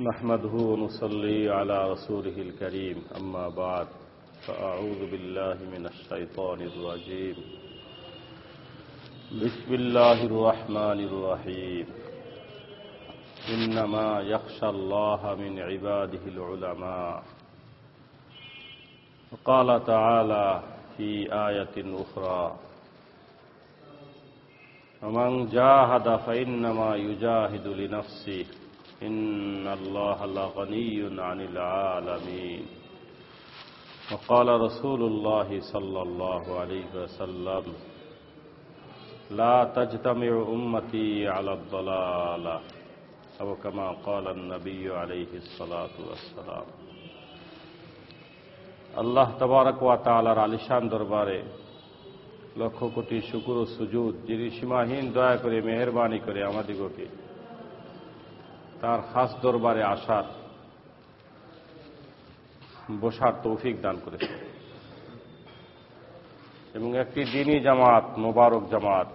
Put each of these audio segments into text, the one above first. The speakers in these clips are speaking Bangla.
نحمده ونصلي على رسوله الكريم أما بعد فأعوذ بالله من الشيطان الرجيم. بسم الله الرحمن الرحيم. إنما يخشى الله من عباده العلماء. وقال تعالى في آية أخرى ومن جاهد فإنما يجاهد لنفسه إن الله لغني عن العالمين وقال رسول الله صلى الله عليه وسلم لا تجتمع أمتي على الضلالة أو كما قال النبي عليه الصلاة والسلام আল্লাহ তবারক ওয়া তালার আলিশান দরবারে লক্ষ কোটি শুকুর ও সুজুদ যিনি সীমাহীন দয়া করে মেহরবানি করে আমাদিগকে তার খাস দরবারে আসার বসার তৌফিক দান করেছে। এবং একটি দিনই জামাত, মোবারক জামাত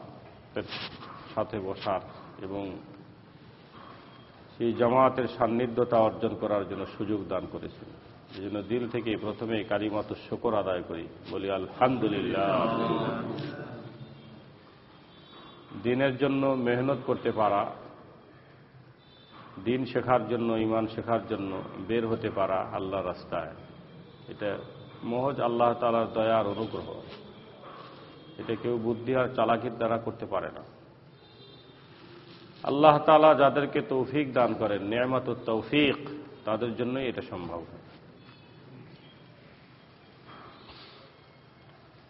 সাথে বসার এবং সেই জামাতের সান্নিধ্যতা অর্জন করার জন্য সুযোগ দান করেছেন এই জন্য দিল থেকে প্রথমে কারিমাত শকর আদায় করি, বলি আলহামদুলিল্লাহ। দিনের জন্য মেহনত করতে পারা দিন শেখার জন্য ইমান শেখার জন্য বের হতে পারা আল্লাহ রাস্তায়। এটা মহজ আল্লাহ তালার দয়ার অনুগ্রহ। এটা কেউ বুদ্ধি আর চালাকির দ্বারা করতে পারে না। আল্লাহ তালা যাদেরকে তৌফিক দান করেন, নিয়ামত তৌফিক, তাদের জন্যই এটা সম্ভব।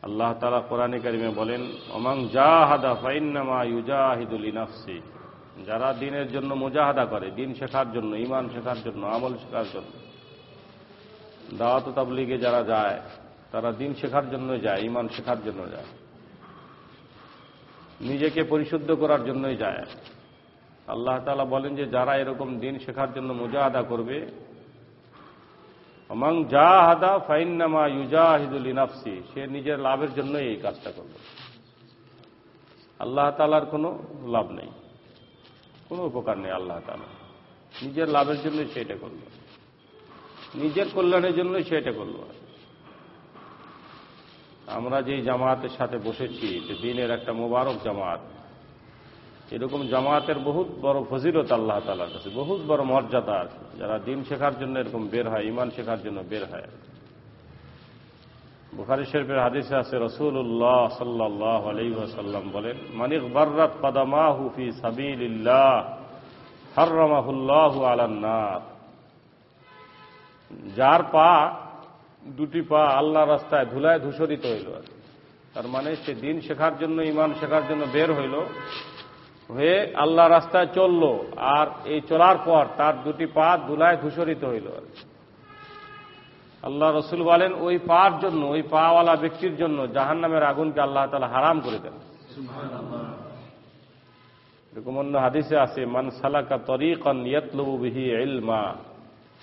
আল্লাহ তালা কোরআনে কারিমে বলেন অমাং জাহাদা ফাইন্নামা ইউজাহিদুল ইনাফসি যারা দিনের জন্য মুজাহাদা করে, দিন শেখার জন্য ইমান শেখার জন্য, আমল শেখার জন্য। দাওয়াত তাবলিগে যারা যায়, তারা দিন শেখার জন্য যায় ইমান শেখার জন্য যায়। নিজেকে পরিশুদ্ধ করার জন্যই যায়। আল্লাহ তালা বলেন যে, যারা এরকম দিন শেখার জন্য মুজাহাদা করবে অমাং জাহাদা ফাইন্নামা ইউজাহিদুল ইনাফসি সে নিজের লাভের জন্যই এই কাজটা করবে। আল্লাহ তালার কোনো লাভ নেই। কোনো উপকার নেই আল্লাহ তালা নিজের লাভের জন্যই সে এটা করল। নিজের কল্যাণের জন্যই সে এটা করল। আমরা যেই জামাতের সাথে বসেছি, যে দিনের একটা মোবারক জামাত এরকম জামাতের বহুত বড় ফজিলত আল্লাহ তালার কাছে, বহুত বড় মর্যাদা আছে। যারা দিন শেখার জন্য এরকম বের হয় ইমান শেখার জন্য বের হয়। বুখারি শরীফের হাদিসে আছে রসুল্লাহ সাল্লাহ আলাইসাল্লাম বলেন মানিক বার্রাত কদামা হুফি সাবিল্লাহ হর্রমাহুল্লাহ আলান্নার যার পা, দুটি পা আল্লাহ রাস্তায় ধুলায় ধূসরিত হইল। তার মানে সে দিন শেখার জন্য ইমান শেখার জন্য বের হইল, হয়ে আল্লাহ রাস্তায় চলল, আর এই চলার পর তার দুটি পা ধুলায় ধূসরিত হইল। আল্লাহ রসুল বলেন ওই পার জন্য ওই পাওয়ালা ব্যক্তির জন্য জাহান নামের আগুনকে আল্লাহ তালা হারাম করে দেন। এরকম অন্য হাদিসে আছে মান সালাকা তরিকন বিহি ইলমা।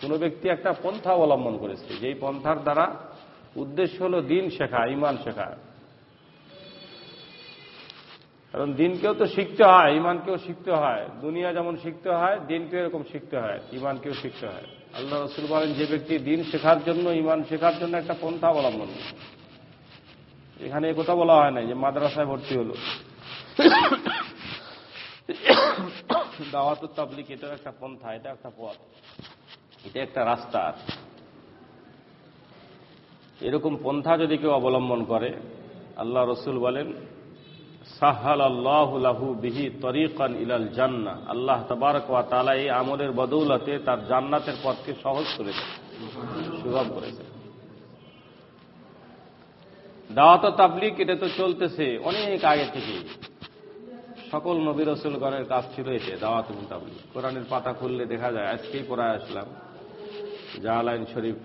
কোন ব্যক্তি একটা পন্থা অবলম্বন করেছে যেই পন্থার দ্বারা উদ্দেশ্য হল দিন শেখা ইমান শেখা। কারণ দিনকেও তো শিখতে হয় ইমানকেও শিখতে হয় দুনিয়া যেমন শিখতে হয় দিনকেও এরকম শিখতে হয় ইমানকেও শিখতে হয়। আল্লাহ রসুল বলেন, যে ব্যক্তি দিন শেখার জন্য ইমান শেখার জন্য একটা পন্থা অবলম্বন এখানে কথা বলা হয় না যে মাদ্রাসায় ভর্তি হল। দাওয়াত তাবলিক এটা একটা পন্থা, এটা একটা পথ। এটা একটা রাস্তা এরকম পন্থা যদি কেউ অবলম্বন করে, আল্লাহ রসুল বলেন আল্লাহ তবারক তালা এই আমলের বদৌলতে তার জান্নাতের পথকে সহজ করে দেয় সুগম করেছে দাওয়াত তাবলিক এটা তো চলতেছে অনেক আগে থেকে। সকল নবী রসুলগণের কাজ ছিল এতে দাওয়াত তাবলিক কোরআনের পাতা খুললে দেখা যায়, আজকেই পড়ায় আসলাম জাহালাইন শরীফ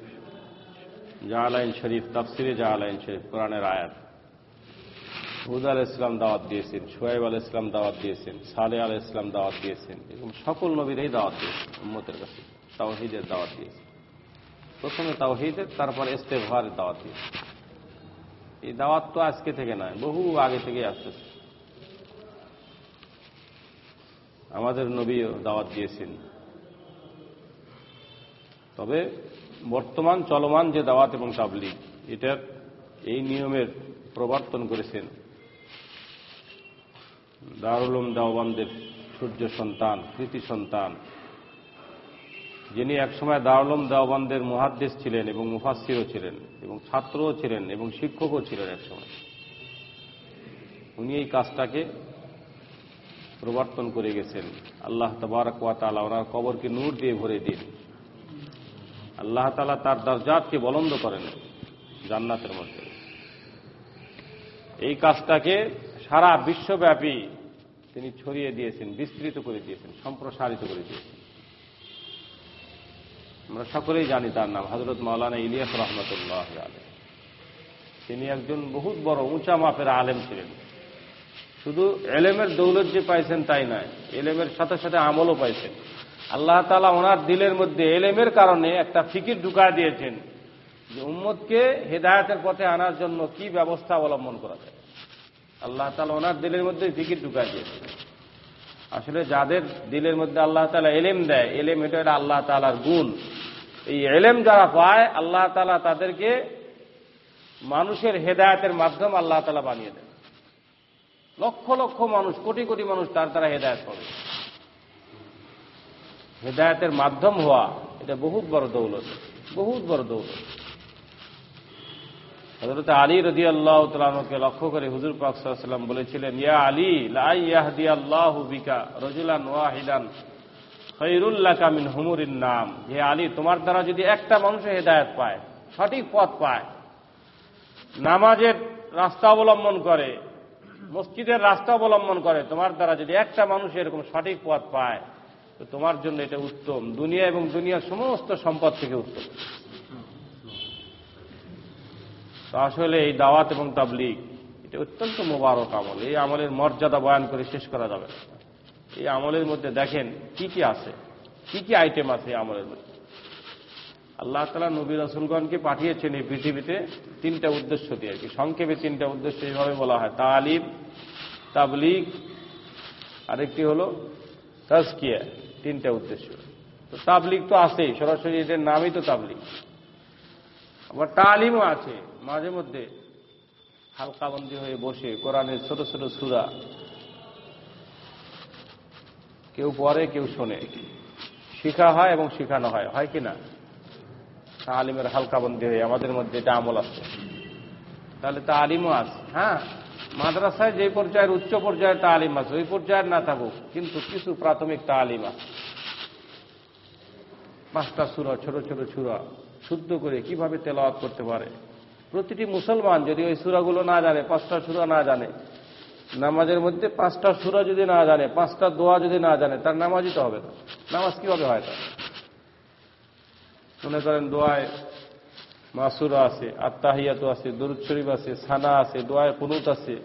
জাহালাইন শরীফ, তাফসিরে জাহালাইন শরীফ, কোরআনের আয়াত। হুদ আল ইসলাম দাওয়াত দিয়েছেন সোয়েব আল ইসলাম দাওয়াত দিয়েছেন সালে আল ইসলাম দাওয়াত দিয়েছেন, এরকম সকল নবীরাই দাওয়াত দিয়েছেন, উম্মতের কাছে তাওহিদের দাওয়াত দিয়েছেন। প্রথমে তাওহিদের, তারপর ইস্তেফারের দাওয়াত দিয়েছে এই দাওয়াত তো আজকে থেকে নয়, বহু আগে থেকেই আসতেছে। আমাদের নবীও দাওয়াত দিয়েছেন। তবে বর্তমান চলমান যে দাওয়াত এবং তাবলিগ, এটার এই নিয়মের প্রবর্তন করেছেন দারুল উলুম দেওয়ানদের সূর্য সন্তান, কৃতি সন্তান। যিনি একসময় দারুল উলুম দেওয়ানদের মহাদ্দেশ ছিলেন এবং মুফাসিরও ছিলেন এবং ছাত্রও ছিলেন এবং শিক্ষকও ছিলেন একসময়। উনি এই কাজটাকে প্রবর্তন করে গেছেন। আল্লাহ তবারক ওয়া তাআলা ওনার কবরকে নূর দিয়ে ভরে দিন। আল্লাহ তালা তার দরজাতকে বলন্দ করেন জান্নাতের মধ্যে। এই কাজটাকে সারা বিশ্বব্যাপী তিনি ছড়িয়ে দিয়েছেন, বিস্তৃত করে দিয়েছেন, সম্প্রসারিত করে দিয়েছেন। আমরা সকলেই জানি তার নাম হজরত মাওলানা ইলিয়াস রহমতুল্লাহ আলম তিনি একজন বহুত বড় উঁচা মাপের আলেম ছিলেন। শুধু এলেমের দৌলত যে পাইছেন তাই নয়, এলেমের সাথে সাথে আমলও পাইছেন। আল্লাহ তালা ওনার দিলের মধ্যে এলেমের কারণে একটা ফিকির ঢুকা দিয়েছেন যে উম্মদকে হেদায়তের পথে আনার জন্য কি ব্যবস্থা অবলম্বন করা যায়। আল্লাহ তালা ওনার দিলের মধ্যে ফিকির ঢুকা দিয়েছেন আসলে যাদের দিলের মধ্যে আল্লাহ তালা এলেম দেয়, এলেম এটা একটা আল্লাহ তালার গুণ। এই এলেম যারা পায়, আল্লাহ তালা তাদেরকে মানুষের হেদায়তের মাধ্যম আল্লাহ তালা বানিয়ে দেয় লক্ষ লক্ষ মানুষ, কোটি কোটি মানুষ তার দ্বারা হেদায়ত হবে হেদায়তের মাধ্যম হওয়া এটা বহুত বড় দৌলত, বহুত বড় দৌলত। হজরত আলী রদি আল্লাহ তালকে লক্ষ্য করে হুজুর পাকসাল্লাম বলেছিলেন, ইয়া আলী লাই ইয়াহদি আল্লাহ বিকা রজুলান ওয়াহিদান খৈরুল্লাহ কামিন হুমুরিন নাম। হে আলী, তোমার দ্বারা যদি একটা মানুষের হেদায়ত পায়, সঠিক পথ পায়, নামাজের রাস্তা অবলম্বন করে, মসজিদের রাস্তা অবলম্বন করে, তোমার দ্বারা যদি একটা মানুষ এরকম সঠিক পথ পায়, তো তোমার জন্য এটা উত্তম। দুনিয়া এবং দুনিয়ার সমস্ত সম্পদ থেকে উত্তম। আসলে এই দাওয়াত এবং তাবলিগ, এটা অত্যন্ত মোবারক আমল। এই আমলের মর্যাদা বয়ান করে শেষ করা যাবে এই আমলের মধ্যে দেখেন কি কি আছে, কি কি আইটেম আছে এই আমলের মধ্যে। আল্লাহ তালা নবী রসুলগণকে পাঠিয়েছেন এই পৃথিবীতে তিনটা উদ্দেশ্য দিয়ে আর কি। সংক্ষেপে তিনটা উদ্দেশ্য এইভাবে বলা হয়, তালিম, তাবলিগ, আরেকটি হল তাজকিয়া, তিনটা উদ্দেশ্য। তো তাবলিগ তো আছেই, সরাসরি এদের নামই তো তাবলিগ। আবার তালিমও আছে। মাঝে মধ্যে হালকাবন্দি হয়ে বসে কোরআনের ছোট ছোট সুরা কেউ পড়ে, কেউ শোনে। শিখা হয় এবং শিখানো হয় হয় কি না? তালিমের হালকাবন্দি হয়ে আমাদের মধ্যে এটা আমল আছে। তাহলে তালিমও আছে। হ্যাঁ মাদ্রাসায় যে পর্যায়ের উচ্চ পর্যায়ের তালিম আছে, ওই পর্যায়ের না থাকুক, কিন্তু কিছু প্রাথমিক তালিম আছে। পাঁচটা সুরা, ছোট ছোট সুরা, শুদ্ধ করে কীভাবে তেলাওয়াত করতে পারে? প্রতিটি মুসলমান যদি ওই সুরাগুলো না জানে, পাঁচটা সুরা না জানে, নামাজের মধ্যে পাঁচটা সুরা যদি না জানে, পাঁচটা দোয়া যদি না জানে, তার নামাজই তো হবে না। নামাজ কীভাবে হয় তার মনে করেন দোয়ায় মাসুরা আছে আত্মাহিয়াত আছে, দরুদ শরীফ আছে, সানা আছে, দোয়ায় কুনুত আছে।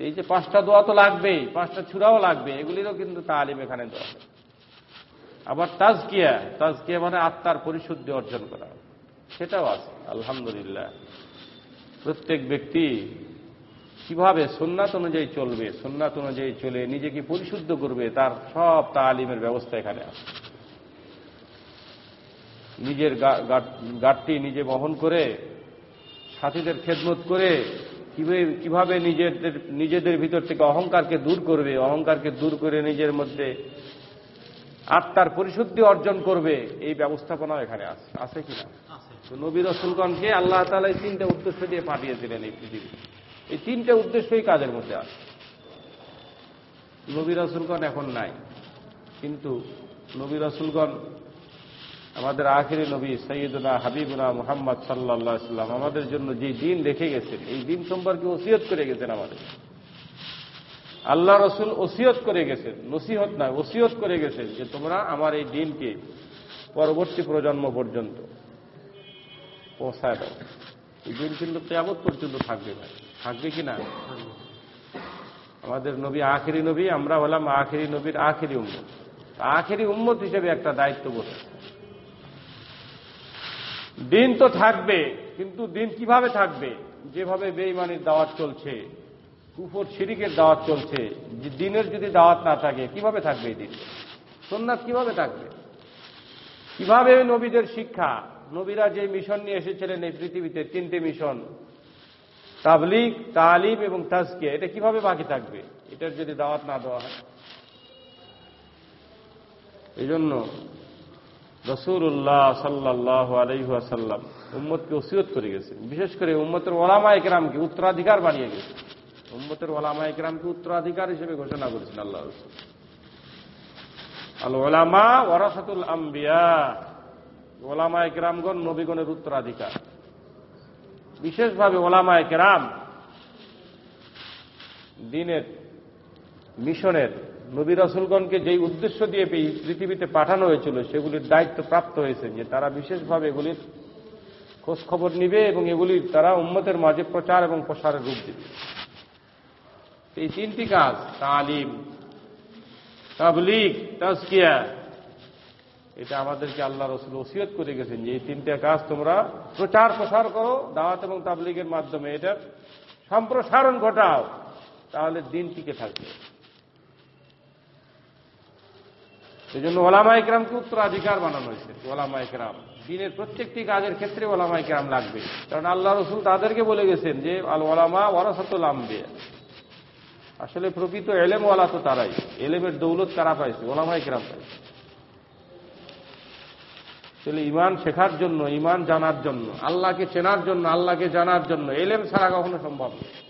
এই যে পাঁচটা দোয়া তো লাগবেই, পাঁচটা ছুরাও লাগবে, এগুলিরও কিন্তু তালিম এখানে দেওয়া। আবার তাজকিয়া তাজকিয়া মানে আত্মার পরিশুদ্ধি অর্জন করা। সেটাও আছে, আলহামদুলিল্লাহ। প্রত্যেক ব্যক্তি কীভাবে সুন্নাত অনুযায়ী চলবে, সুন্নাত অনুযায়ী চলে নিজেকে পরিশুদ্ধ করবে, তার সব তালিমের ব্যবস্থা এখানে আছে। নিজের গাঠটি নিজে বহন করে, সাথীদের খেদমত করে, কীভাবে নিজেদের নিজেদের ভিতর থেকে অহংকারকে দূর করবে, অহংকারকে দূর করে নিজের মধ্যে আত্মার পরিশুদ্ধি অর্জন করবে, এই ব্যবস্থাপনা এখানে আছে আছে কিনা? তো নবী রসুলগণকে আল্লাহ তালা এই তিনটা উদ্দেশ্য দিয়ে পাঠিয়েছিলেন এই পৃথিবী। এই তিনটা উদ্দেশ্যই কাজের মধ্যে আছে। নবী রসুলগণ এখন নাই। কিন্তু নবী রসুলগণ আমাদের আখেরি নবী সৈয়দুল্লাহ হাবিবুল্লাহ মোহাম্মদ সাল্লাহ সাল্লাম আমাদের জন্য যে দিন রেখে গেছেন, এই দিন সম্পর্কে ওসিয়ত করে গেছেন আমাদের। আল্লাহ রসুল ওসিয়ত করে গেছেন, নসিহত নয়, ওসিয়ত করে গেছেন যে তোমরা আমার এই দিনকে পরবর্তী প্রজন্ম পর্যন্ত পৌঁছায় দাও। এই দিন কিন্তু তেমত পর্যন্ত থাকবে ভাই। থাকবে কি না? আমাদের নবী আখেরি নবী, আমরা হলাম আখেরি নবীর আখেরি উম্মত। আখেরি উম্মত হিসেবে একটা দায়িত্ব বলে দিন তো থাকবে, কিন্তু দিন কীভাবে থাকবে? যেভাবে বেইমানির দাওয়াত চলছে, কুফর শিরিকের দাওয়াত চলছে দিনের যদি দাওয়াত না থাকে, কীভাবে থাকবে এই দিন? সোননাথ কীভাবে থাকবে? কীভাবে নবীদের শিক্ষা? নবীরা যে মিশন নিয়ে এসেছিলেন এই পৃথিবীতে, তিনটে মিশন। তাবলিগ, তালিম এবং তাজকে এটা কীভাবে বাকি থাকবে? এটার যদি দাওয়াত না দেওয়া হয়। এই জন্য রসুল্লাহ সাল্লাহ আলহাসাল্লাম উম্মতকে ওসিয়ত করে গেছেন। বিশেষ করে উম্মতের ওলামা একরামকে উত্তরাধিকার বানিয়ে গেছে উম্মতের ওলামা একরামকে উত্তরাধিকার হিসেবে ঘোষণা করেছেন আল্লাহ আল ওলামা ওরাসাতুল আম্বিয়া। ওলামা একরামগণ নবীগণের উত্তরাধিকার। বিশেষভাবে ওলামা একরাম দিনের, মিশনের, নবী রসুলগণকে যেই উদ্দেশ্য দিয়ে পৃথিবীতে পাঠানো হয়েছিল, সেগুলির দায়িত্ব প্রাপ্ত হয়েছে যে তারা বিশেষভাবে এগুলির খোঁজ খবর নিবে এবং এগুলির তারা উম্মতের মাঝে প্রচার এবং প্রসারের রূপ দেবে। এই তিনটি কাজ, তালিম, তাবলিগ, তাজকিয়া এটা আমাদেরকে আল্লাহ রসুল ওসিয়ত করে গেছেন যে এই তিনটা কাজ তোমরা প্রচার প্রসার করো, দাওয়াত এবং তাবলিগের মাধ্যমে এটার সম্প্রসারণ ঘটাও, তাহলে দিন টিকে থাকবে। এই জন্য ওলামা উত্তরাধিকার বানানো হয়েছে, ওলামা ইকরাম দিনের প্রত্যেকটি কাজের ক্ষেত্রে ওলামা ইকরাম লাগবে, কারণ আল্লাহ রসুল তাদেরকে বলে গেছেন যে, আল ওলামা ওয়ারাসাতুল আম্বে আসলে প্রকৃত এলেম ওয়ালা তো তারাই, এলেমের দৌলত কারা পাইছে? ওলামা ইকরাম পাইছে। আসলে ইমান শেখার জন্য ইমান জানার জন্য, আল্লাহকে চেনার জন্য, আল্লাহকে জানার জন্য এলেম ছাড়া কখনো সম্ভব নয়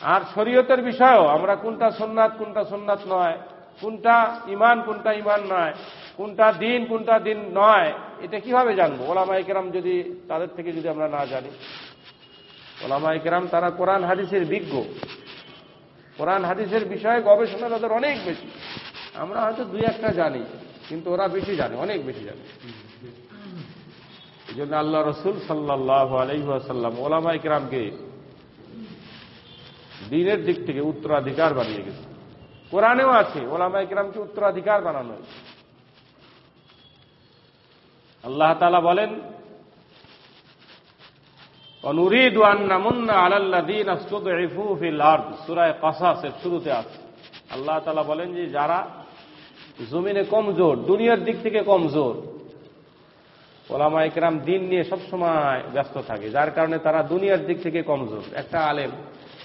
আর শরীয়তের বিষয়েও, আমরা কোনটা সোননাথ কোনটা সোননাথ নয়, কোনটা ইমান কোনটা ইমান নয়, কোনটা দিন কোনটা দিন নয়, এটা কীভাবে জানব? ওলামা কেরাম যদি, তাদের থেকে যদি আমরা না জানি। ওলামা কেরাম, তারা কোরআন, হাদিসের বিজ্ঞ। কোরআন, হাদিসের বিষয়ে গবেষণা তাদের অনেক বেশি। আমরা হয়তো দুই একটা জানি। কিন্তু ওরা বেশি জানে, অনেক বেশি জানে। এই জন্য আল্লাহ রসুল সাল্লাহ আলহাসাল্লাম ওলামা কেরামকে দিনের দিক থেকে উত্তরাধিকার বানিয়ে গেছে। কোরআনেও আছে ওলামা ইকরামকে উত্তরাধিকার বানানো হয়েছে। আল্লাহ তালা বলেন অনুরিদ আন্নামুন্না শুরুতে আছে। আল্লাহ তালা বলেন যে, যারা জমিনে কমজোর, দুনিয়ার দিক থেকে কমজোর। ওলামা ইকরাম দিন নিয়ে সবসময় ব্যস্ত থাকে, যার কারণে তারা দুনিয়ার দিক থেকে কমজোর। একটা আলেম,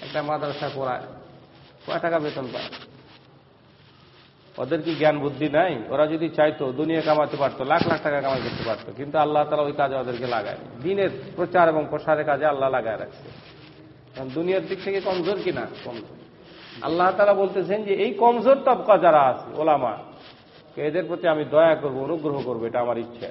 একটা মাদ্রাসা পড়ায়, কয় টাকা বেতন পায়? ওদের কি জ্ঞান বুদ্ধি নাই? ওরা যদি চাইতো, দুনিয়া কামাতে পারতো, লাখ লাখ টাকা কামাই করতে পারতো, কিন্তু আল্লাহ তালা ওই কাজে ওদেরকে লাগায় দিনের প্রচার এবং প্রসারের কাজে আল্লাহ লাগায় রাখছে। কারণ দুনিয়ার দিক থেকে কমজোর কিনা? কমজোর। আল্লাহ তালা বলতেছেন যে, এই কমজোর তবকা যারা আছে, ওলামা এদের প্রতি আমি দয়া করব, অনুগ্রহ করব, এটা আমার ইচ্ছা।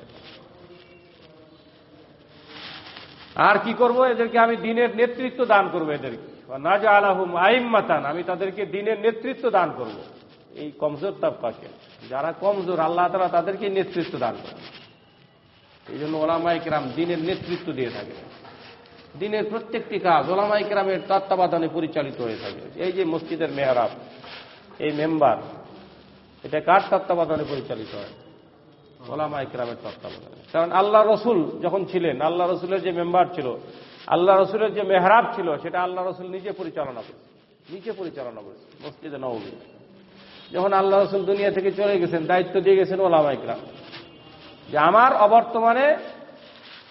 আর কি করব? এদেরকে আমি দিনের নেতৃত্ব দান করব এদেরকে। না যা আলাহুম আইম্মাতান, আমি তাদেরকে দিনের নেতৃত্ব দান করব। এই কমজোর তাবকাকে যারা কমজোর, আল্লাহ তারা তাদেরকে নেতৃত্ব দান করে এই জন্য ওলামাইকরাম দিনের নেতৃত্ব দিয়ে থাকে দিনের প্রত্যেকটি কাজ ওলামাইকরামের তত্ত্বাবধানে পরিচালিত হয়ে থাকে। এই যে মসজিদের মেহরাব, এই মেম্বার এটা কার তত্ত্বাবধানে পরিচালিত হয়? ওলামা ইকরামের তত্ত্বাবধানে। কারণ আল্লাহ রসুল যখন ছিলেন, আল্লাহ রসুলের যে মেম্বার ছিল, আল্লাহ রসুলের যে মেহরাব ছিল, সেটা আল্লাহ রসুল নিজে পরিচালনা করেছে নিজে পরিচালনা করেছে মসজিদে নবী যখন আল্লাহ রসুল দুনিয়া থেকে চলে গেছেন, দায়িত্ব দিয়ে গেছেন ওলামা ইকরাম যে আমার অবর্তমানে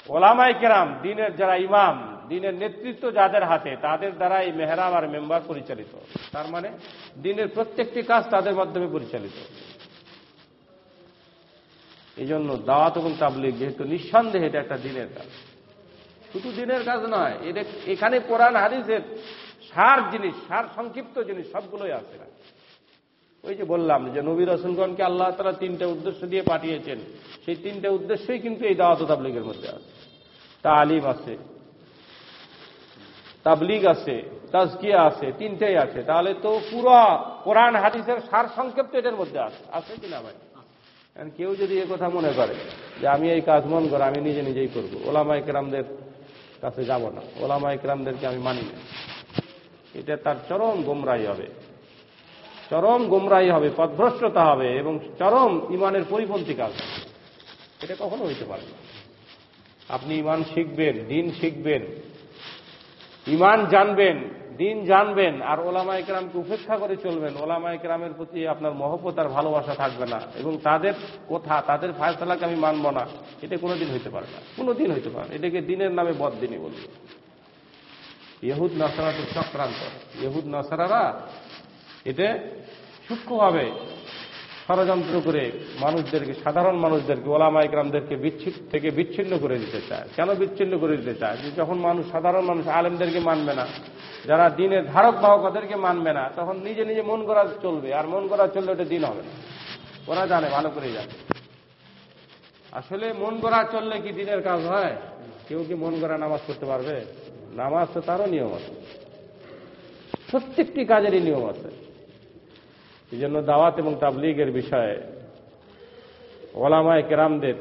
ওলামা ইকরাম দিনের যারা ইমাম দিনের নেতৃত্ব যাদের হাতে, তাদের দ্বারা এই মেহরাব আর মেম্বার পরিচালিত। তার মানে দিনের প্রত্যেকটি কাজ তাদের মাধ্যমে পরিচালিত। এই জন্য দাওয়াত এবং তাবলিগ যেহেতু নিঃসন্দেহে এটা একটা দিনের কাজ। শুধু দিনের কাজ নয় এটা এখানে কোরআন, হাদিসের সার জিনিস, সার সংক্ষিপ্ত জিনিস, সবগুলোই আছে। না ওই যে বললাম যে নবী রসুলগণকে আল্লাহ তালা তিনটা উদ্দেশ্য দিয়ে পাঠিয়েছেন। সেই তিনটা উদ্দেশ্যই কিন্তু এই দাওয়াত তাবলিগের মধ্যে আছে। তালিম আছে তাবলিগ আছে, তাজকিয়া আছে, তিনটেই আছে। তাহলে তো পুরো কোরআন, হাদিসের সার সংক্ষেপ তো এটার মধ্যে আছে। আছে কিনা ভাই? কেউ যদি এ কথা মনে করে যে আমি এই কাজ মন করে, আমি নিজে নিজেই করব। ওলামা ইকরামদের কাছে যাব না। ওলামা ইকরামদেরকে আমি মানি না। এটা তার চরম গোমরাই হবে। চরম গোমরাই হবে পদভ্রষ্টতা হবে এবং চরম ইমানের পরিপন্থী কাজ এটা কখনো হইতে পারে আপনি ইমান শিখবেন, দিন শিখবেন ইমান জানবেন, দিন জানবেন, আর ওলামা একরামকে উপেক্ষা করে চলবেন। ওলামা একরামের প্রতি আপনার মহব্বত আর ভালোবাসা থাকবে না, এবং তাদের কথা, তাদের ফায়সালাকে আমি মানব না। এটা কোনোদিন হইতে পারে না, কোনোদিন হইতে পারে না। এটাকে দিনের নামে বদিনই বলবে ইহুদ নাসারা তো চক্রান্ত। ইহুদ নাসারারা এতে সূক্ষ্মভাবে ষড়যন্ত্র করে মানুষদেরকে, সাধারণ মানুষদেরকে, ওলামা ইকরামদেরকে বিচ্ছিন্ন, থেকে বিচ্ছিন্ন করে দিতে চায়। কেন বিচ্ছিন্ন করে দিতে চায়? যে যখন মানুষ, সাধারণ মানুষ আলেমদেরকে মানবে না, যারা দিনের ধারক বাহক ওদেরকে মানবে না, তখন নিজে নিজে মন করা চলবে। আর মন করা চললে ওটা দিন হবে না। ওরা জানে, ভালো করে জানে। আসলে মন গড়া চললে কি দিনের কাজ হয়? কেউ কি মন করা নামাজ পড়তে পারবে? নামাজ তো তারও নিয়ম আছে। প্রত্যেকটি কাজেরই নিয়ম আছে। এই জন্য দাওয়াত এবং তাবলিগের বিষয়ে ওলামায় কেরামদের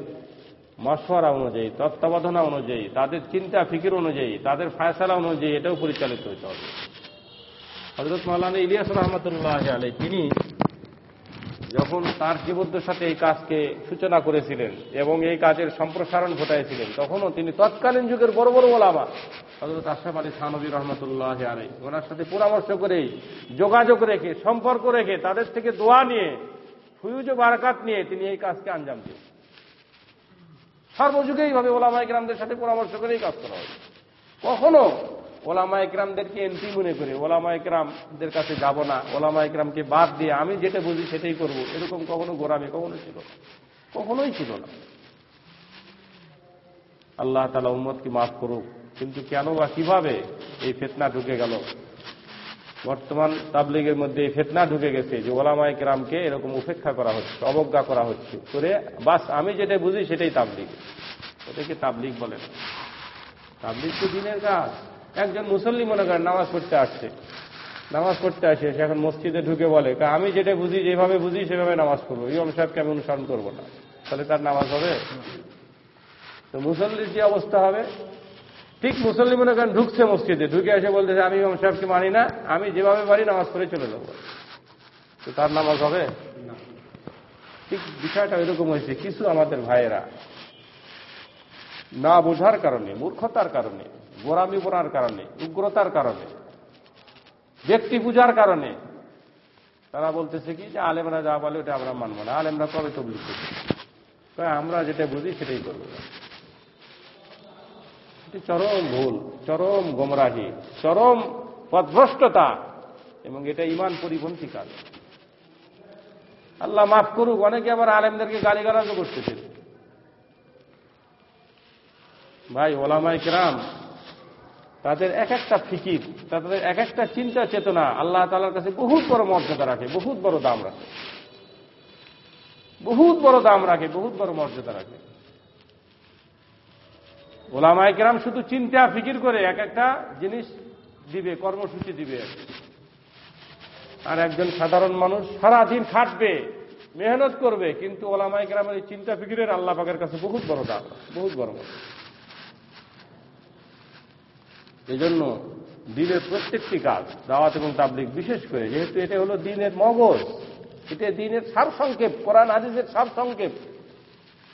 মশওয়ারা অনুযায়ী, তত্ত্বাবধানা অনুযায়ী, তাদের চিন্তা, ফিকির অনুযায়ী, তাদের ফায়সালা অনুযায়ী এটাও পরিচালিত হতে হবে। হজরত মৌলানা ইলিয়াস রহমতুল্লাহ আলী তিনি যখন তার জীবদ্দের সাথে এই কাজকে সূচনা করেছিলেন এবং এই কাজের সম্প্রসারণ ঘটাইছিলেন, তখনও তিনি তৎকালীন যুগের বড় বড় ওলামা হজরত আশরাফ আলী থানবী রহমতুল্লাহ আলী ওনার সাথে পরামর্শ করে, যোগাযোগ রেখে, সম্পর্ক রেখে, তাদের থেকে দোয়া নিয়ে, ফুয়ুজ বারাকাত নিয়ে তিনি এই কাজকে আঞ্জাম দিয়ে সর্বযুগে এইভাবে ওলামা গ্রামদের সাথে পরামর্শ করে এই কাজ করা হয়। কখনো ওলামা ইকরামদেরকে এমপি মনে করে, ওলামা ইকরামদের কাছে যাব না, ওলামা ইকরামকে বাদ দিয়ে আমি যেটা বুঝি সেটাই করব। এরকম কখনো গোরামি কখনো ছিল কখনোই ছিল না। আল্লাহ তালা উম্মতকে মাফ করুক, কিন্তু কেন বা কীভাবে এই ফেতনা ঢুকে গেল? বর্তমান তাবলিগের মধ্যে এই ফেতনা ঢুকে গেছে যে ওলামায় কেরামকে এরকম উপেক্ষা করা হচ্ছে, অবজ্ঞা করা হচ্ছে করে বাস আমি যেটা বুঝি সেটাই তাবলিগ। এটাকে তাবলিগ বলে তাবলিগ তো দিনের কাজ। একজন মুসল্লি মনে করেন নামাজ পড়তে আসছে। নামাজ পড়তে আসে সে এখন মসজিদে ঢুকে বলে "কা, আমি যেটা বুঝি যেভাবে বুঝি সেভাবে নামাজ পড়ব। ইমাম সাহেবকে আমি অনুসরণ করব না। তাহলে তার নামাজ হবে? তো মুসল্লির যে অবস্থা হবে? ঠিক মুসল্লি মনে করেন ঢুকছে মসজিদে ঢুকে এসে বলতেছে আমি ইমাম সাহেবকে মানি না আমি যেভাবে পারি নামাজ পড়ে চলে যাব। তো তার নামাজ হবে? ঠিক বিষয়টা এরকম হয়েছে কিছু আমাদের ভাইয়েরা না বোঝার কারণে মূর্খতার কারণে গোরামি বোনার কারণে, উগ্রতার কারণে, ব্যক্তি পূজার কারণে। তারা বলতেছে কি যে, আলেমরা যা বলে ওটা আমরা মানবো না। আলেমরা কবে তবলিগ করবে? আমরা যেটা বুঝি সেটাই করব। চরম ভুল, চরম গোমরাহি, চরম পদভ্রষ্টতা এবং এটা ইমান পরিপন্থী কাজ। আল্লাহ মাফ করুক, অনেকে আবার আলেমদেরকে গালিগালাজও করতেছে ভাই ওলামাই কেরাম তাদের এক একটা ফিকির, তাদের এক একটা চিন্তা চেতনা আল্লাহ তালার কাছে বহুত বড় মর্যাদা রাখে, বহুত বড় দাম রাখে। বহুত বড় দাম রাখে, বহুত বড় মর্যাদা রাখে। ওলামাই কেরাম শুধু চিন্তা, ফিকির করে এক একটা জিনিস দিবে, কর্মসূচি দিবে। আর একজন সাধারণ মানুষ সারাদিন খাটবে, মেহনত করবে, কিন্তু ওলামাই কেরামের এই চিন্তা, ফিকিরের আল্লাহ পাকের কাছে বহুত বড় দাম, বহুত বড় মর্যাদা। এই জন্য দিনের প্রত্যেকটি কাজ, দাওয়াত এবং তাবলিক বিশেষ করে, যেহেতু এটা হলো দিনের মগজ, এটা দিনের সারসংক্ষেপ, কোরআন, হাদিসের সারসংক্ষেপ।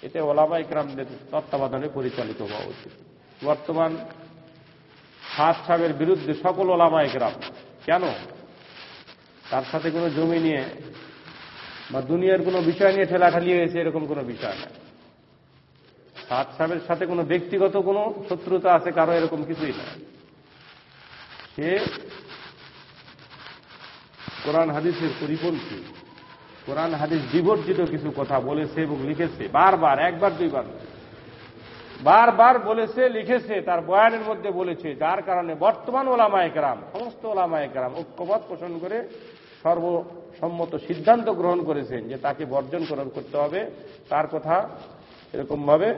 এটা ওলামা ইকরামদের তত্ত্বাবধানে পরিচালিত হওয়া উচিত। বর্তমান সাত সাহেবের বিরুদ্ধে সকল ওলামা ইকরাম কেন? তার সাথে কোনো জমি নিয়ে বা দুনিয়ার কোনো বিষয় নিয়ে ঠেলাঠালি হয়েছে, এরকম কোনো বিষয় না। সাত সাহেবের সাথে কোনো ব্যক্তিগত কোনো শত্রুতা আছে, কারও এরকম কিছুই না। সে কোরআন হাদিসের পরিপন্থী। কোরআন হাদিস বিবর্জিত কিছু কথা বলেছে এবং লিখেছে। বারবার, একবার, দুইবার। বারবার বলেছে, লিখেছে, তার বয়ানের মধ্যে বলেছে, যার কারণে বর্তমান ওলামায় কেরাম, সমস্ত ওলামায় কেরাম ঐক্যমত পোষণ করে সর্বসম্মত সিদ্ধান্ত গ্রহণ করেছেন যে তাকে বর্জন করণ করতে হবে। তার কথা এরকমভাবে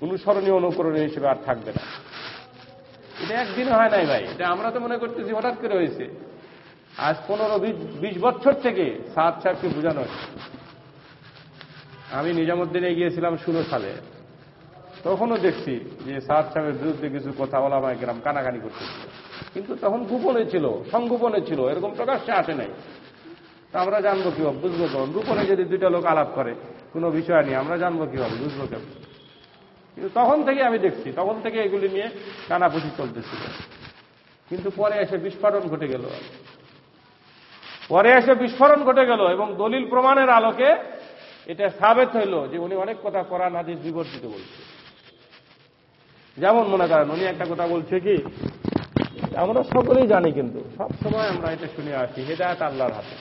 অনুসরণীয় অনুকরণীয় হিসেবে আর থাকবে না। এটা একদিনে হয় নাই ভাই। এটা আমরা তো মনে করতেছি হঠাৎ করে হয়েছে। আজ পনেরো বিশ বছর থেকে সাত সাহেবকে বোঝানো হচ্ছে আমি নিজামুদ্দিনে গিয়েছিলাম ষোলো সালে। তখনও দেখছি যে সাদ সাহেবের বিরুদ্ধে কিছু কথা বলা আমায় গ্রাম কানাকানি করতেছিল। কিন্তু তখন গোপনে ছিল, সংগোপনে ছিল, এরকম প্রকাশ্যে আসে নাই। তা আমরা জানব কীভাবে, বুঝব কেমন? গোপনে যদি দুইটা লোক আলাপ করে, কোনো বিষয় নিয়ে, আমরা জানব কীভাবে, বুঝব কেমন? কিন্তু তখন থেকে আমি দেখছি, তখন থেকে এগুলি নিয়ে কানাপুষি চলতেছিল। কিন্তু পরে এসে বিস্ফোরণ ঘটে গেল। পরে এসে বিস্ফোরণ ঘটে গেল এবং দলিল প্রমাণের আলোকে এটা সাবেত হইল যে উনি অনেক কথা কোরআন, হাদিস বিবর্তিত বলছে। যেমন মনে করেন, উনি একটা কথা বলছে কি, আমরা সকলেই জানি কিন্তু, সব সময় আমরা এটা শুনে আসি, হেদায়ত আল্লাহর হাতে।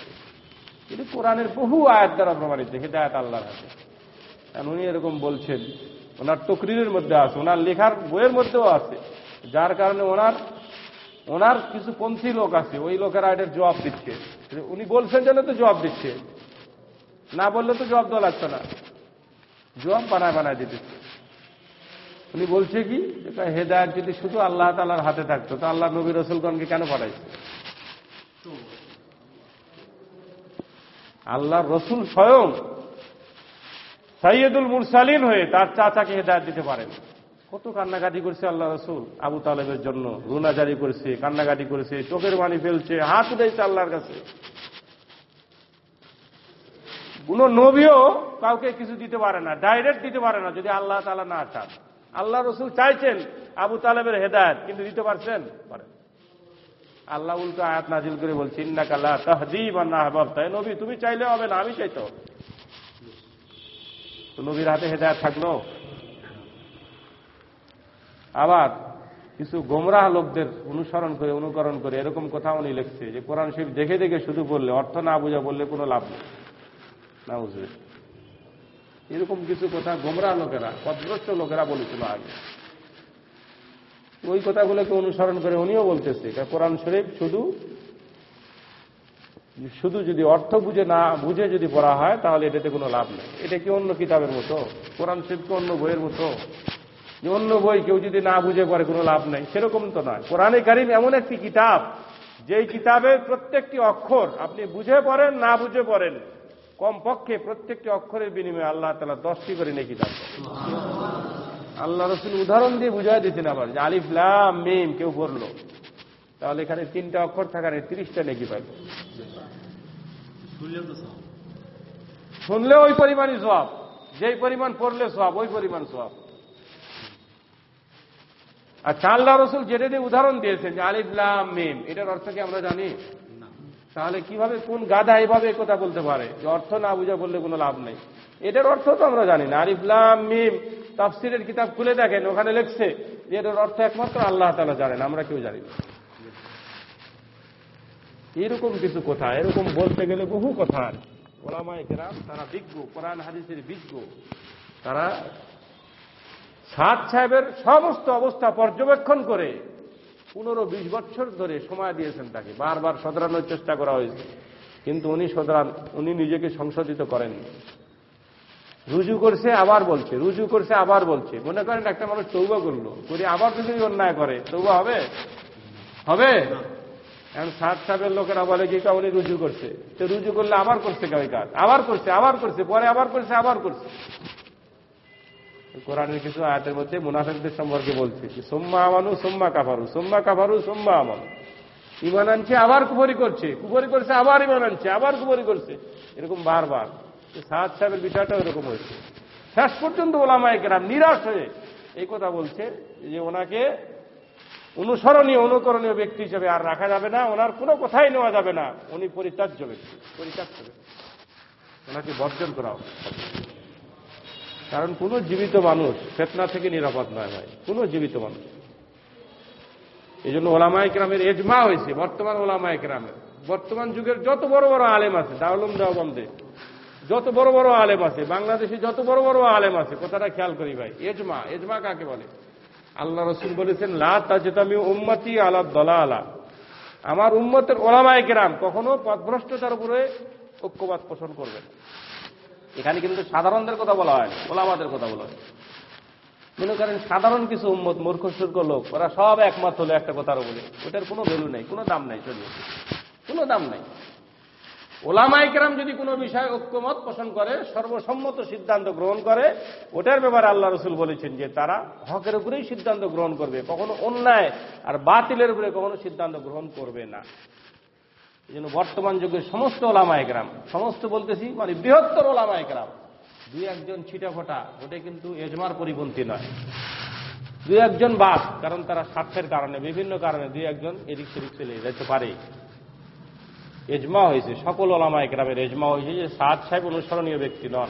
কিন্তু কোরআনের বহু আয়াত দ্বারা প্রমাণিত, হেদায়ত আল্লাহর হাতে। কারণ উনি এরকম বলছেন ওনার তকরিরের মধ্যে আছে, ওনার লেখার বইয়ের মধ্যেও আছে। যার কারণে ওনার ওনার কিছু পন্থী লোক আছে, ওই লোকেরা এটার জবাব দিচ্ছে। উনি বলছেন যেন তো জবাব দিচ্ছে। না বললে তো জবাব দেওয়া লাগতো না। জবাব বানায় বানায় দিতেছে। উনি বলছে কি হেদায়ত যদি শুধু আল্লাহ তালার হাতে থাকতো, তো আল্লাহ নবী রসুলগণকে কেন পাঠাইছে? আল্লাহ রসুল স্বয়ং সাইয়দুল মুরসালিন হয়ে তার চাচাকে হেদায়ত দিতে পারেন। কত কান্নাকাটি করছে আল্লাহ রসুল। আবু তালেবের জন্য রুনা জারি করেছে, কান্নাকাটি করেছে, চোখের পানি ফেলছে, হাত উঠেছে আল্লাহর কাছে। কোন নবীও কাউকে কিছু দিতে পারে না ডাইরেক্ট দিতে পারে না, যদি আল্লাহ তালা না চান। আল্লাহ রসুল চাইছেন আবু তালেবের হেদায়ত, কিন্তু দিতে পারছেন? আল্লাহ উল্টো আয়াত নাজিল করে বলছি ইন্নাকাল্লাহ তাহদিব আর না তাই নবী, তুমি চাইলে হবে না, আমি চাইতে হবে। তো নবীর হাতে হেদায়ত থাকল। আবার কিছু গোমরাহ লোকদের অনুসরণ করে, অনুকরণ করে এরকম কথা উনি লিখছে যে, কোরআন শরীফ দেখে দেখে শুধু বললে, অর্থ না বুঝা বললে কোনো লাভ নেই। না বুঝবে। এরকম কিছু কথা গোমরাহ লোকেরা পদগ্রস্ত লোকেরা বলেছিল আগে। ওই কথাগুলোকে অনুসরণ করে উনিও বলতেছে কোরআন শরীফ শুধু শুধু যদি অর্থ বুঝে না বুঝে যদি পড়া হয় তাহলে এটাতে কোনো লাভ নেই। এটা কি অন্য কিতাবের মতো? কোরআন কি অন্য বইয়ের মতো? যে অন্য বই কেউ যদি না বুঝে পড়ে কোনো লাভ নেই। সেরকম তো নয়। কোরআনে কারিম এমন একটি কিতাব যেই কিতাবের প্রত্যেকটি অক্ষর আপনি বুঝে পড়েন না বুঝে পড়েন কমপক্ষে প্রত্যেকটি অক্ষরের বিনিময়ে আল্লাহ তালা দশটি করে নেই কিতাব আল্লাহ রসুল উদাহরণ দিয়ে বুঝাই দিয়েছেন আবার যে আলিফ লাম মিম কেউ পড়ল। তাহলে এখানে তিনটা অক্ষর থাকার তিরিশটা নেকি পাইল শুনলে ওই পরিমাণই সব যেই পরিমাণ পড়লে সব ওই পরিমাণ সব আর আল্লাহ রসুল যেটা দিয়ে উদাহরণ দিয়েছেন যে আলিফলাম মিম এটার অর্থ কি আমরা জানি? তাহলে কীভাবে কোন গাধা এভাবে কথা বলতে পারে? যে অর্থ না বুঝা বললে কোনো লাভ নেই। এটার অর্থ তো আমরা জানি না। আলিফলাম মিম তাফসিরের কিতাব খুলে দেখেন ওখানে লিখছে যে এটার অর্থ একমাত্র আল্লাহ তালা জানেন আমরা কেউ জানি না। এরকম কিছু কথা, এরকম বলতে গেলে বহু কথা। ওলামায় কেরাম, তারা বিজ্ঞ, কোরআন, হাদিসের বিজ্ঞ। তারা সাদ সাহেবের সমস্ত অবস্থা পর্যবেক্ষণ করে পনেরো বিশ বছর ধরে সময় দিয়েছেন তাকে। বারবার শোধরানোর চেষ্টা করা হয়েছে। কিন্তু উনি শোধরান, উনি নিজেকে সংশোধিত করেননি রুজু করছে, আবার বলছে, রুজু করছে, আবার বলছে। মনে করেন একটা মানুষ তৌবা করল, করে আবার যদি অন্যায় করে তৌবা হবে? হবে? এখন সাত সাহেবের লোকেরা বলে কি উনি রুজু করছে। তো রুজু করলে আবার করছে কেউ কাজ? আবার করছে আবার করছে, পরে আবার করছে আবার করছে। কোরআনের কিছু আয়াতের মধ্যে মুনাফেকদের সম্পর্কে বলছে সোম্মা আমানু, সোম্মা কাফারু সোম্মা কাফারু, সোম্মা আমানু। ইমান আনছে, আবার কুবরি করছে কুবরি করছে, আবার ইমান আনছে, আবার কুবরি করছে। এরকম বারবার। সাদ সাহেবের বিষয়টা এরকম হয়েছে। শেষ পর্যন্ত ওলামায় গ্রাম নিরাশ হয়ে এই কথা বলছে যে, ওনাকে অনুসরণীয়, অনুকরণীয় ব্যক্তি হিসেবে আর রাখা যাবে না, ওনার কোনো কথাই নেওয়া যাবে না। উনি পরিত্যাজ্য ব্যক্তি পরিত্যাজ্য ওনাকে বর্জন করা হবে। কারণ কোন জীবিত মানুষ ফেতনা থেকে নিরাপদ নয় ভাই। কোন জীবিত মানুষ। এই জন্য ওলামায় গ্রামের এজমা হয়েছে, বর্তমান ওলামায় গ্রামের বর্তমান যুগের যত বড় বড় আলেম আছে দাউলম দেওবন্দে, যত বড় বড় আলেম আছে, বাংলাদেশে যত বড় বড় আলেম আছে, কথাটা খেয়াল করি ভাই। এজমা এজমা কাকে বলে? আল্লাহ রসুল বলেছেন, লা তাজতামি উম্মতি আলা দলা আলা আমার উম্মতের ওলামায় গ্রাম কখনো পথভ্রষ্টতার উপরে ঐক্যবাদ পোষণ করবে এখানে কিন্তু সাধারণদের কথা বলা হয় ওলামাদের কথা বলা হয় মনে করেন সাধারণ কিছু উম্মত মূর্খ সূর্খ লোক, ওরা সব একমত হলো একটা কথার বলে ওটার কোনো ভ্যালু নেই, কোনো দাম নাই চলিয়ে কোনো দাম নাই। ওলামাইকেরাম যদি কোনো বিষয়ে ঐক্যমত পোষণ করে, সর্বসম্মত সিদ্ধান্ত গ্রহণ করে, ওটার ব্যাপারে আল্লাহ রসুল বলেছেন যে তারা হকের উপরেই সিদ্ধান্ত গ্রহণ করবে, কখনো অন্যায় আর বাতিলের উপরে কখনো সিদ্ধান্ত গ্রহণ করবে না। এই জন্য বর্তমান যুগের সমস্ত ওলামায় গ্রাম সমস্ত বলতেছি মানে বৃহত্তর ওলামায় গ্রাম দুই একজন ছিটা ফোটা, ওটা কিন্তু এজমার পরিপন্থী নয়। দু একজন বাদ, কারণ তারা স্বার্থের কারণে, বিভিন্ন কারণে দুই একজন এদিক সেদিক চলে যেতে পারে। এজমা হয়েছে। সকল ওলামা গ্রামের এজমা হয়েছে যে সাদ সাহেব অনুসরণীয় ব্যক্তি নন।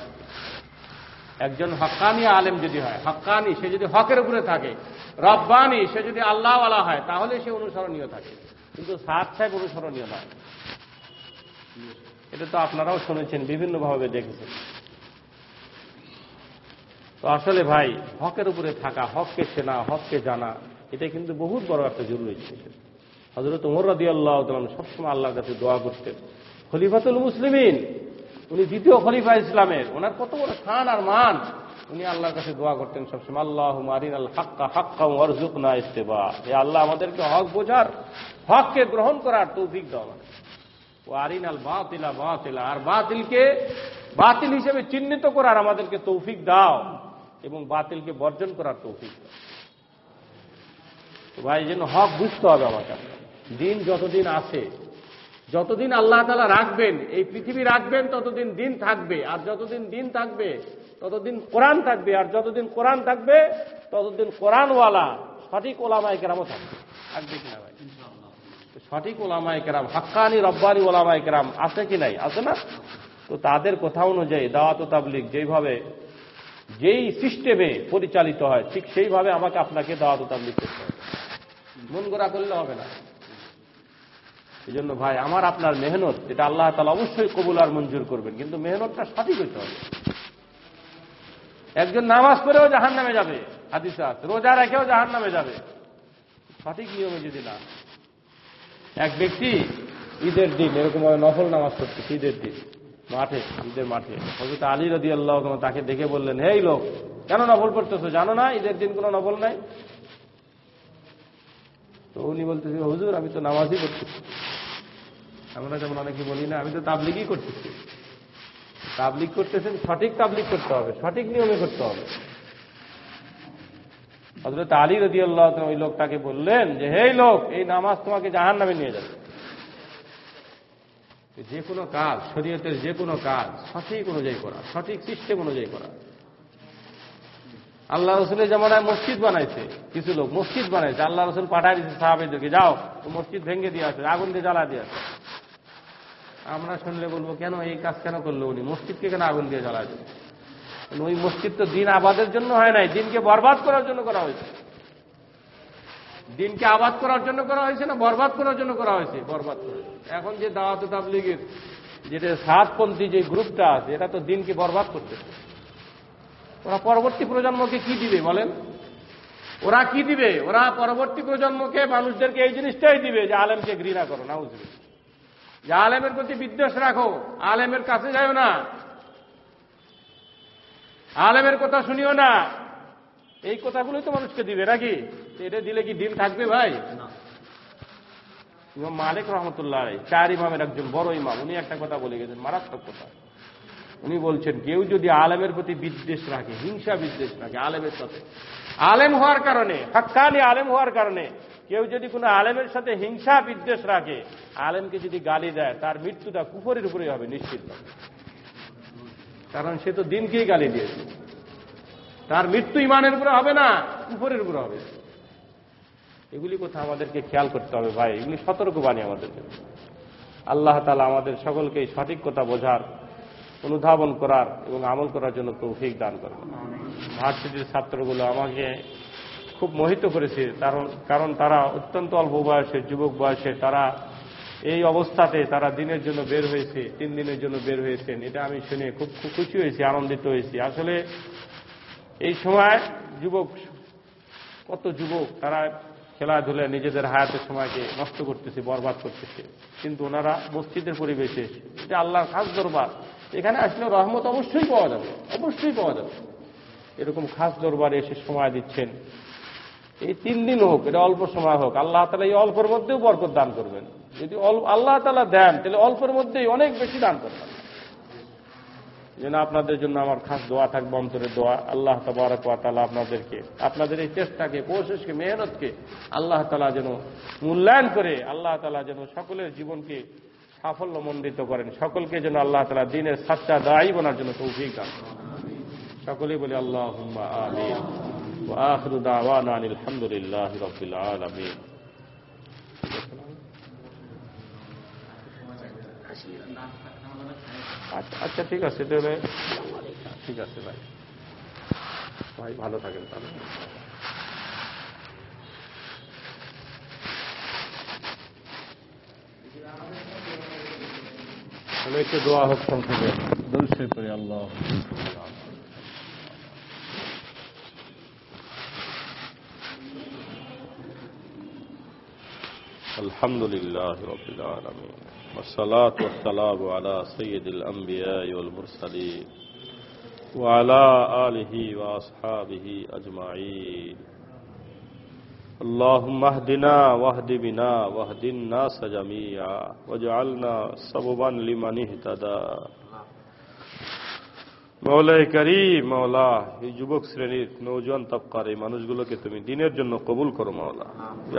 একজন হকানি আলেম যদি হয়, হকানি, সে যদি হকের উপরে থাকে, রব্বানি, সে যদি আল্লাহওয়ালা হয়, তাহলে সে অনুসরণীয় থাকে। কিন্তু সাদ সাহেব অনুসরণীয় নয়। এটা তো আপনারাও শুনেছেন, বিভিন্নভাবে দেখেছেন। তো আসলে ভাই, হকের উপরে থাকা, হককে চেনা, হককে জানা, এটা কিন্তু বহুত বড় একটা জরুরি জিনিস হজরত উমর রাদি আল্লাহ সবসময় আল্লাহর কাছে দোয়া করতেন। খলিফাতুল মুসলিমিন, উনি দ্বিতীয় খলিফা ইসলামের, ওনার কত বড় স্থান আর মান। উনি আল্লাহর কাছে দোয়া করতেন সবসময় আল্লাহ মারিন আল হাক্কা হাক্কা অর্জুক না ইস্তেবা এ আল্লাহ, আমাদেরকে হক বোঝার, হককে গ্রহণ করার তৌফিক দাও ও আরিন আল বাতিলা বাতিলা আর বাতিলকে বাতিল হিসেবে চিহ্নিত করার আমাদেরকে তৌফিক দাও এবং বাতিলকে বর্জন করার তৌফিক দাও। ভাই জন্য হক বুঝতে হবে আমাকে। দিন যতদিন আছে, যতদিন আল্লাহ তালা রাখবেন, এই পৃথিবী রাখবেন, ততদিন দিন থাকবে। আর যতদিন দিন থাকবে, ততদিন কোরআন থাকবে। আর যতদিন কোরআন থাকবে, ততদিন কোরআনওয়ালা, সঠিক ওলামায় কেরামও থাকবে। থাকবে কিনা ভাই? সঠিক ওলামায় কেরাম, হাক্কানি রব্বানি ওলামায় কেরাম আছে কি নাই? আছে না? তো তাদের কথা অনুযায়ী দাওয়াত তাবলিক যেইভাবে, যেই সিস্টেমে পরিচালিত হয়, ঠিক সেইভাবে আমাকে আপনাকে দাওয়াত তাবলিক করতে হবে। মন গোড়া করলে হবে না। এই জন্য ভাই, আমার আপনার মেহনত এটা আল্লাহ তালা অবশ্যই কবুল আর মঞ্জুর করবেন, কিন্তু মেহনতটা সঠিক হইতে হবে। একজন নামাজ পড়েও জাহান নামে যাবে, হাদিসা রোজা রেখেও জাহান নামে যাবে। সঠিক নিয়মে যদি না। এক ব্যক্তি ঈদের দিন এরকম নফল নামাজ পড়তেছে, ঈদের দিন, মাঠে, ঈদের মাঠে। হজরত আলী রদি আল্লাহ তাকে দেখে বললেন, হেই লোক, কেন নফল পড়তেছো? জানো না, ঈদের দিন কোনো নফল নাই? তো উনি বলতেছে, হুজুর, আমি তো নামাজই করতেছি আমরা যেমন অনেকে বলি না, আমি তো তাবলিগই করতেছি। তাবলিগ করতেছেন, সঠিক তাবলিগ করতে হবে, সঠিক নিয়মে করতে হবে। হজরত আলী রদি আল্লাহ ওই লোকটাকে বললেন যে হেই লোক, এই নামাজ তোমাকে জাহান নামে নিয়ে যাবে। যে কোনো কাজ, শরীয়তের যে কোনো কাজ, সঠিক অনুযায়ী করা, সঠিক সিস্টেম অনুযায়ী করা। আল্লাহ রসুলের জামানায় মসজিদ বানাইছে, কিছু লোক মসজিদ বানাইছে। আল্লাহ রসুল পাঠায় দিচ্ছে সাহাবিদেরকে যাও, মসজিদ ভেঙে দিয়ে আসে, আগুন দিয়ে জ্বালা দিয়ে আসে। আমরা শুনলে বলব, কেন এই কাজ কেন করল উনি? মসজিদকে কেন আগুন দিয়ে জ্বালা দেবে ওই মসজিদ তো দিন আবাদের জন্য হয় নাই, দিনকে বরবাদ করার জন্য করা হয়েছে। দিনকে আবাদ করার জন্য করা হয়েছে না বরবাদ করার জন্য করা হয়েছে? বরবাদ এখন যে দাওয়াত তাবলিগের যেটা সাতপন্থী যে গ্রুপটা আছে, এটা তো দিনকে বরবাদ করতেছে ওরা পরবর্তী প্রজন্মকে কি দিবে বলেন? ওরা কি দিবে? ওরা পরবর্তী প্রজন্মকে মানুষদেরকে এই জিনিসটাই দিবে যে আলেমকে ঘৃণা করো না বুঝবে যে আলেমের প্রতি বিদ্বেষ রাখো আলেমের কাছে যাও না। আলেমের কথা শুনিও না। এই কথাগুলোই তো মানুষকে দিবে নাকি? এটা দিলে কি দিন থাকবে ভাই? ইমাম মালিক রহমতুল্লাহ চার ইমামের একজন বড় ইমাম উনি একটা কথা বলে গেছেন মারাত্মক কথা। উনি বলছেন কেউ যদি আলেমের প্রতি বিদ্বেষ রাখে হিংসা বিদ্বেষ রাখে আলেমের সাথে। আলেম হওয়ার কারণে হাক্কানি আলেম হওয়ার কারণে কেউ যদি কোনো আলেমের সাথে হিংসা বিদ্বেষ রাখে আলেমকে যদি গালি দেয় তার মৃত্যুটা কুফরের উপরেই হবে নিশ্চিত। কারণ সে তো দিনকেই গালি দিয়েছে। তার মৃত্যু ইমানের উপরে হবে না কুফরের উপরে হবে। এগুলি কথা আমাদেরকে খেয়াল করতে হবে ভাই। এগুলি সতর্কবাণী আমাদের জন্য। আল্লাহ তালা আমাদের সকলকে সঠিক কথা বোঝার অনুধাবন করার এবং আমল করার জন্য তৌফিক দান করবেন ভার্সিটির ছাত্রগুলো আমাকে খুব মোহিত করেছে, কারণ কারণ তারা অত্যন্ত অল্প বয়সে, যুবক বয়সে তারা এই অবস্থাতে তারা দিনের জন্য বের হয়েছে, তিন দিনের জন্য বের হয়েছেন। এটা আমি শুনে খুব খুশি হয়েছি, আনন্দিত হয়েছি। আসলে এই সময় যুবক, কত যুবক তারা খেলাধুলা নিজেদের হায়াতের সময়কে নষ্ট করতেছে, বরবাদ করতেছে। কিন্তু ওনারা মসজিদের পরিবেশে এটা আল্লাহর খাস দরবার। এখানে আসলে রহমত অবশ্যই পাওয়া যাবে, অবশ্যই পাওয়া যাবে। এরকম খাস দরবারে এসে সময় দিচ্ছেন। এই তিন দিন হোক, এটা অল্প সময় হোক, আল্লাহ তালা এই অল্পের মধ্যেও বরকত দান করবেন। যদি আল্লাহ তালা দেন, তাহলে অল্পের মধ্যেই অনেক বেশি দান করবেন। যেন আপনাদের জন্য আমার খাস দোয়া থাকবে অন্তরের দোয়া। আল্লাহ তবরক তালা আপনাদেরকে, আপনাদের এই চেষ্টাকে কোশিসকে মেহনতকে আল্লাহ তালা যেন মূল্যায়ন করে, আল্লাহ তালা যেন সকলের জীবনকে সাফল্যমণ্ডিত করেন। সকলকে যেন আল্লাহ তালা দিনের সাচ্চা দায়ী বনার জন্য তৌফিক সকলেই বলে আল্লাহ আমিন। وآخر دعوانا أن الحمد لله رب العالمين আচ্ছা আচ্ছা ঠিক আছে তাহলে ঠিক আছে ভাই ভাই ভালো থাকেন তাহলে তাহলে একটু দোয়া হোক সংক্ষেপে দর্শে করি আল্লাহ الحمد لله رب العالمين والصلاة والسلام على سيد الأنبياء والمرسلين وعلى آله وأصحابه أجمعين. اللهم اهدنا واهد بنا واهد الناس جميعا واجعلنا سببا لمن اهتدى. মৌলাই করি মাওলা এই যুবক শ্রেণির নৌজন তবকার এই মানুষগুলোকে তুমি দিনের জন্য কবুল করো মাওলা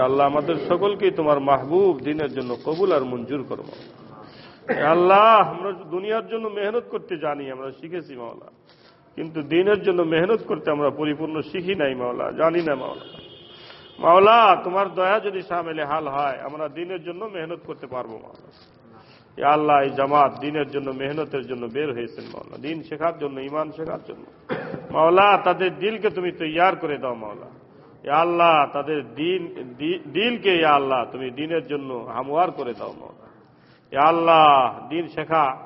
আল্লাহ আমাদের সকলকেই তোমার মাহবুব, দিনের জন্য কবুল আর মঞ্জুর করো আল্লাহ, আমরা দুনিয়ার জন্য মেহনত করতে জানি, আমরা শিখেছি মাওলা কিন্তু দিনের জন্য মেহনত করতে আমরা পরিপূর্ণ শিখি নাই মাওলা জানি না মাওলা মাওলা তোমার দয়া যদি সামেলে হাল হয়, আমরা দিনের জন্য মেহনত করতে পারব মাওলা ইয়া আল্লাহ এই জামাত দিনের জন্য, মেহনতের জন্য বের হয়েছেন মাওলা। দিন শেখার জন্য ইমান শেখার জন্য। মাওলা, তাদের দিলকে তুমি তৈয়ার করে দাও মাওলা। ইয়া আল্লাহ, তাদের দিন দিলকে ইয়া আল্লাহ তুমি দিনের জন্য হামুয়ার করে দাও মাওলা। ইয়া আল্লাহ, দিন শেখা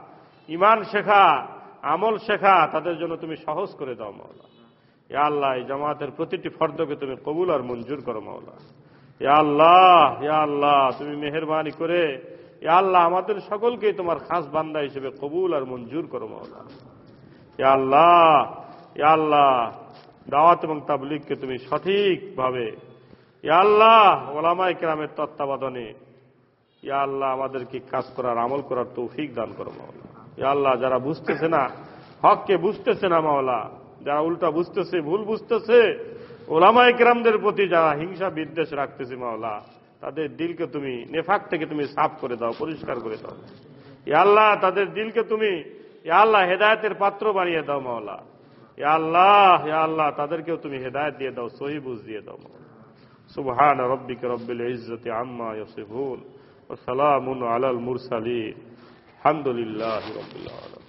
ইমান শেখা, আমল শেখা, তাদের জন্য তুমি সহজ করে দাও মাওলা। ইয়া আল্লাহ, এই জামাতের প্রতিটি ফর্দকে তুমি কবুল আর মঞ্জুর করো মাওলা। ইয়া আল্লাহ ইয়া আল্লাহ, তুমি মেহরবানি করে ইয়া আল্লাহ, আমাদের সকলকে তোমার খাস বান্দা হিসেবে কবুল আর মঞ্জুর করো মাওলা ইয়া আল্লাহ ইয়া আল্লাহ, দাওয়াত এবং তাবলিগকে তুমি সঠিকভাবে, ইয়া আল্লাহ ওলামাই কেরামের তত্ত্বাবধানে, ইয়া আল্লাহ, আমাদেরকে কাজ করার, আমল করার তৌফিক দান করো মাওলা ইয়া আল্লাহ, যারা বুঝতেছে না, হককে বুঝতেছে না মাওলা, যারা উল্টা বুঝতেছে, ভুল বুঝতেছে ওলামাই কেরামদের প্রতি যারা হিংসা বিদ্বেষ রাখতেছে মাওলা তাদের দিলকে তুমি নেফাক থেকে তুমি সাফ করে দাও, পরিষ্কার করে দাও। আল্লাহ, তাদের দিলকে তুমি আল্লাহ, হেদায়তের পাত্র বানিয়ে দাও মাওলা। আল্লাহ আল্লাহ, তাদেরকেও তুমি হেদায়ত দিয়ে দাও, সহি বুঝ দিয়ে দাও মাওলা। সুবহান রব্বিক রব্বিল ইজ্জতি আম্মা ইয়াসিফুন ওয়া সালামুন আলাল মুরসালিন। আলহামদুলিল্লাহি রাব্বিল আলামিন।